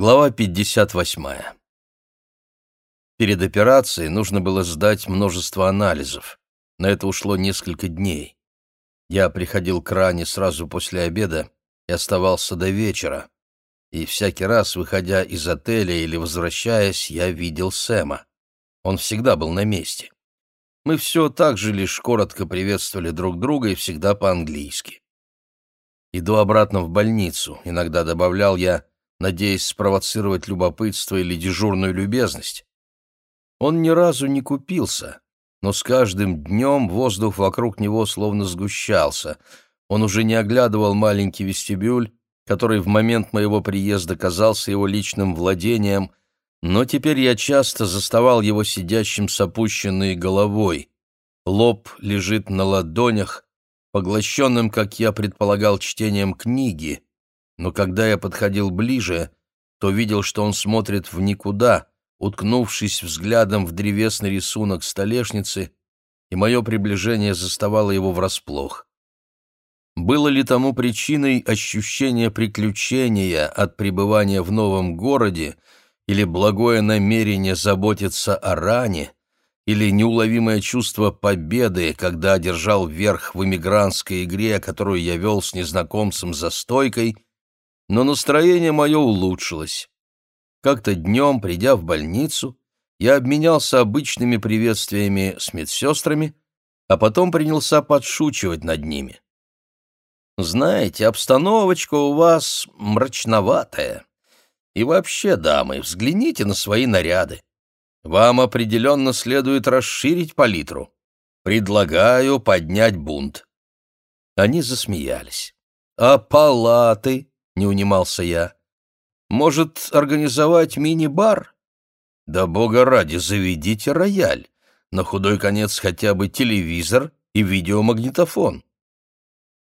Глава 58. Перед операцией нужно было сдать множество анализов. На это ушло несколько дней. Я приходил к ране сразу после обеда и оставался до вечера. И всякий раз, выходя из отеля или возвращаясь, я видел Сэма. Он всегда был на месте. Мы все так же лишь коротко приветствовали друг друга и всегда по-английски. «Иду обратно в больницу», — иногда добавлял я, надеясь спровоцировать любопытство или дежурную любезность. Он ни разу не купился, но с каждым днем воздух вокруг него словно сгущался. Он уже не оглядывал маленький вестибюль, который в момент моего приезда казался его личным владением, но теперь я часто заставал его сидящим с опущенной головой. Лоб лежит на ладонях, поглощенным, как я предполагал, чтением книги, но когда я подходил ближе, то видел, что он смотрит в никуда, уткнувшись взглядом в древесный рисунок столешницы, и мое приближение заставало его врасплох. Было ли тому причиной ощущение приключения от пребывания в новом городе или благое намерение заботиться о ране, или неуловимое чувство победы, когда одержал верх в эмигрантской игре, которую я вел с незнакомцем за стойкой, но настроение мое улучшилось. Как-то днем, придя в больницу, я обменялся обычными приветствиями с медсестрами, а потом принялся подшучивать над ними. «Знаете, обстановочка у вас мрачноватая. И вообще, дамы, взгляните на свои наряды. Вам определенно следует расширить палитру. Предлагаю поднять бунт». Они засмеялись. «А палаты?» — не унимался я. «Может, организовать мини-бар?» «Да бога ради, заведите рояль. На худой конец хотя бы телевизор и видеомагнитофон».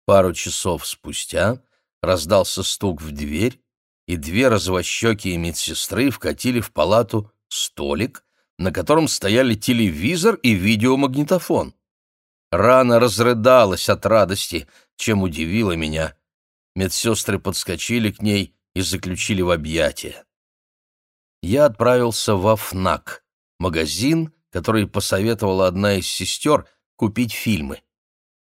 Пару часов спустя раздался стук в дверь, и две развощекие медсестры вкатили в палату столик, на котором стояли телевизор и видеомагнитофон. Рана разрыдалась от радости, чем удивила меня. Медсестры подскочили к ней и заключили в объятия. Я отправился во ФНАК, магазин, который посоветовала одна из сестер купить фильмы.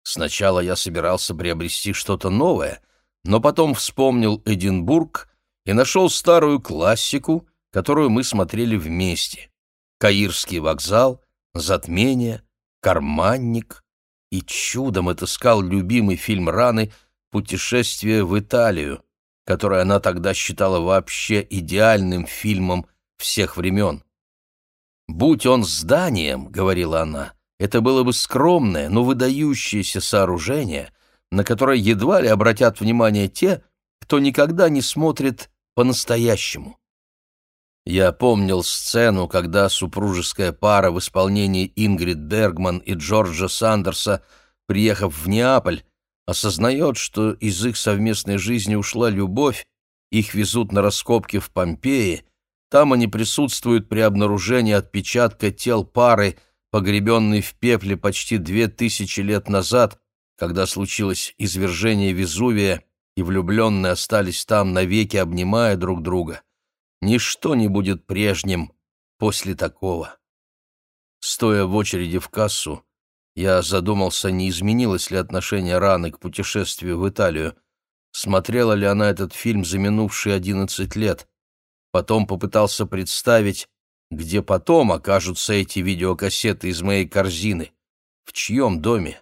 Сначала я собирался приобрести что-то новое, но потом вспомнил Эдинбург и нашел старую классику, которую мы смотрели вместе. Каирский вокзал, затмение, карманник. И чудом отыскал любимый фильм Раны «Путешествие в Италию», который она тогда считала вообще идеальным фильмом всех времен. «Будь он зданием», — говорила она, — «это было бы скромное, но выдающееся сооружение, на которое едва ли обратят внимание те, кто никогда не смотрит по-настоящему». Я помнил сцену, когда супружеская пара в исполнении Ингрид Бергман и Джорджа Сандерса, приехав в Неаполь, осознает, что из их совместной жизни ушла любовь, их везут на раскопки в Помпеи, там они присутствуют при обнаружении отпечатка тел пары, погребенной в пепле почти две тысячи лет назад, когда случилось извержение Везувия, и влюбленные остались там навеки, обнимая друг друга. Ничто не будет прежним после такого. Стоя в очереди в кассу, я задумался, не изменилось ли отношение Раны к путешествию в Италию, смотрела ли она этот фильм за минувшие одиннадцать лет. Потом попытался представить, где потом окажутся эти видеокассеты из моей корзины, в чьем доме.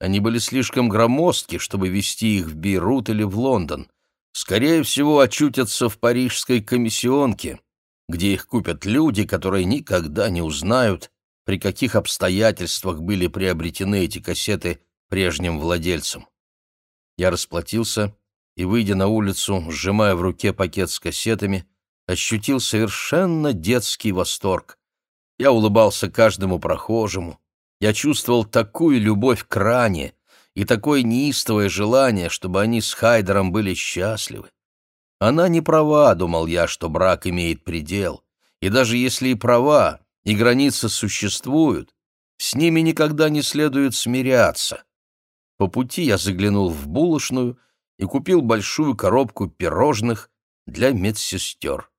Они были слишком громоздки, чтобы везти их в Бейрут или в Лондон. Скорее всего, очутятся в парижской комиссионке, где их купят люди, которые никогда не узнают, при каких обстоятельствах были приобретены эти кассеты прежним владельцам. Я расплатился и, выйдя на улицу, сжимая в руке пакет с кассетами, ощутил совершенно детский восторг. Я улыбался каждому прохожему. Я чувствовал такую любовь к ране и такое неистовое желание, чтобы они с Хайдером были счастливы. Она не права, думал я, что брак имеет предел. И даже если и права, и границы существуют, с ними никогда не следует смиряться. По пути я заглянул в булочную и купил большую коробку пирожных, для медсестер.